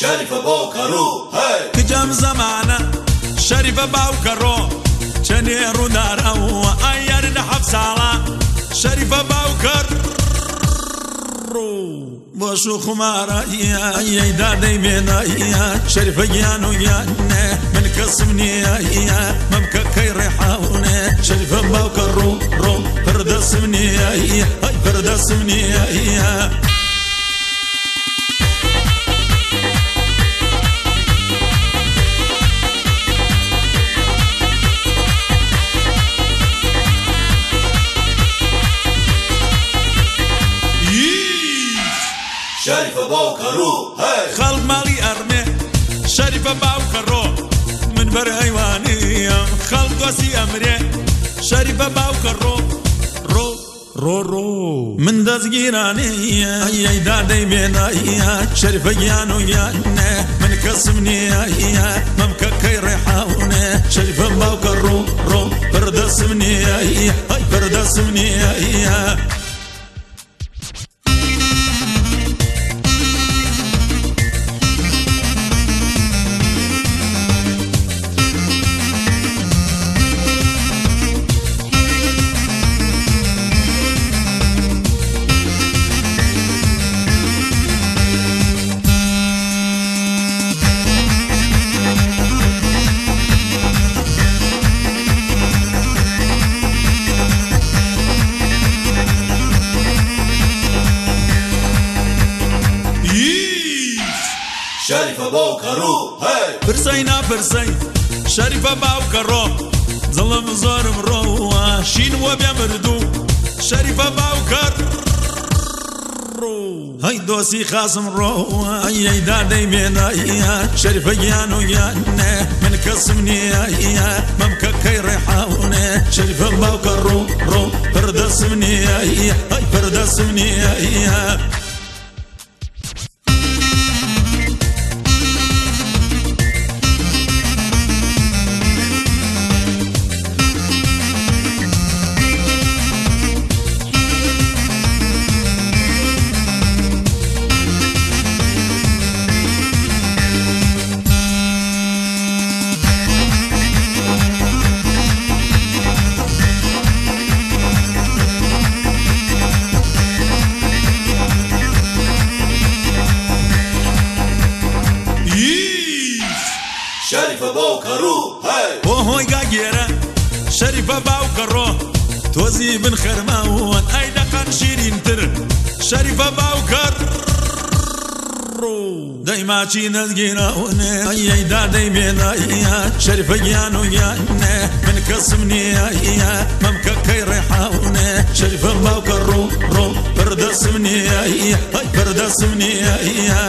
شریفە بۆ کەڕوو کجام زمانە شەریفە باوکەڕۆ چەندێ ڕوودارەوە ئایار لە حەف ساڵە شەریفە باوکەڕ بۆش و خمارە ئەیدا دەیمێنە شەریفە گیان و یانە من کەسم نییە مەمکە کەی ڕێحاونێ شەریفە باوکە ڕوو ڕۆ پردەسم نییە ئەی پردەسم نییە شەریفە باو کەڕوو خەڵک ماڵی ئەرمێ شەریفە باو کەڕۆ من بەر هەیوانیم خەڵک دۆسی ئەمرێ شەریفە باو کەڕۆ ڕۆ ڕۆڕۆ من دەستگیرانەیە. ئەی دادەی بێنایە شەریفەگیان و یانە. من کەسم نییە مەمکەکەی ڕێحاونێ شەریفە باو کەڕوو ڕۆ بەردەسم نییە ئەی بەردەسم نییە شریفە بۆ کەڕوو پرسەی ناپرسەی شەریفە باوکەڕۆ زڵم زۆرم ڕۆوە شین وە بێ مردوو شەریفە باوکەڕ هەی دۆسی خاسم ڕۆوە ئەیدا دەیمێنایە شەریفە گیان و یانە من کەسم نییە مەمکە کەی ڕێحاونێ شەریفە باوکە ڕوو ڕۆ پردەسم نییە ئەی پردەسم نییە شریفە بۆ کەڕوو بۆ هۆی گاگێرە شەریفە باوکەڕۆ تۆزی بن خەرماوەن ئەی دەقەن شیرینتر شەریفە باوکەڕ دەیماچی نەزگیرەونێ ئەیدا دەیمێنایە شەریفە گیان و یانە من کەسم نییە مەمکە کەی ڕێحاونێ شەریفە باوکە ڕوو ڕۆ پردەسم نییە ئەی پردەسم نییە